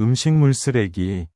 음식물 쓰레기,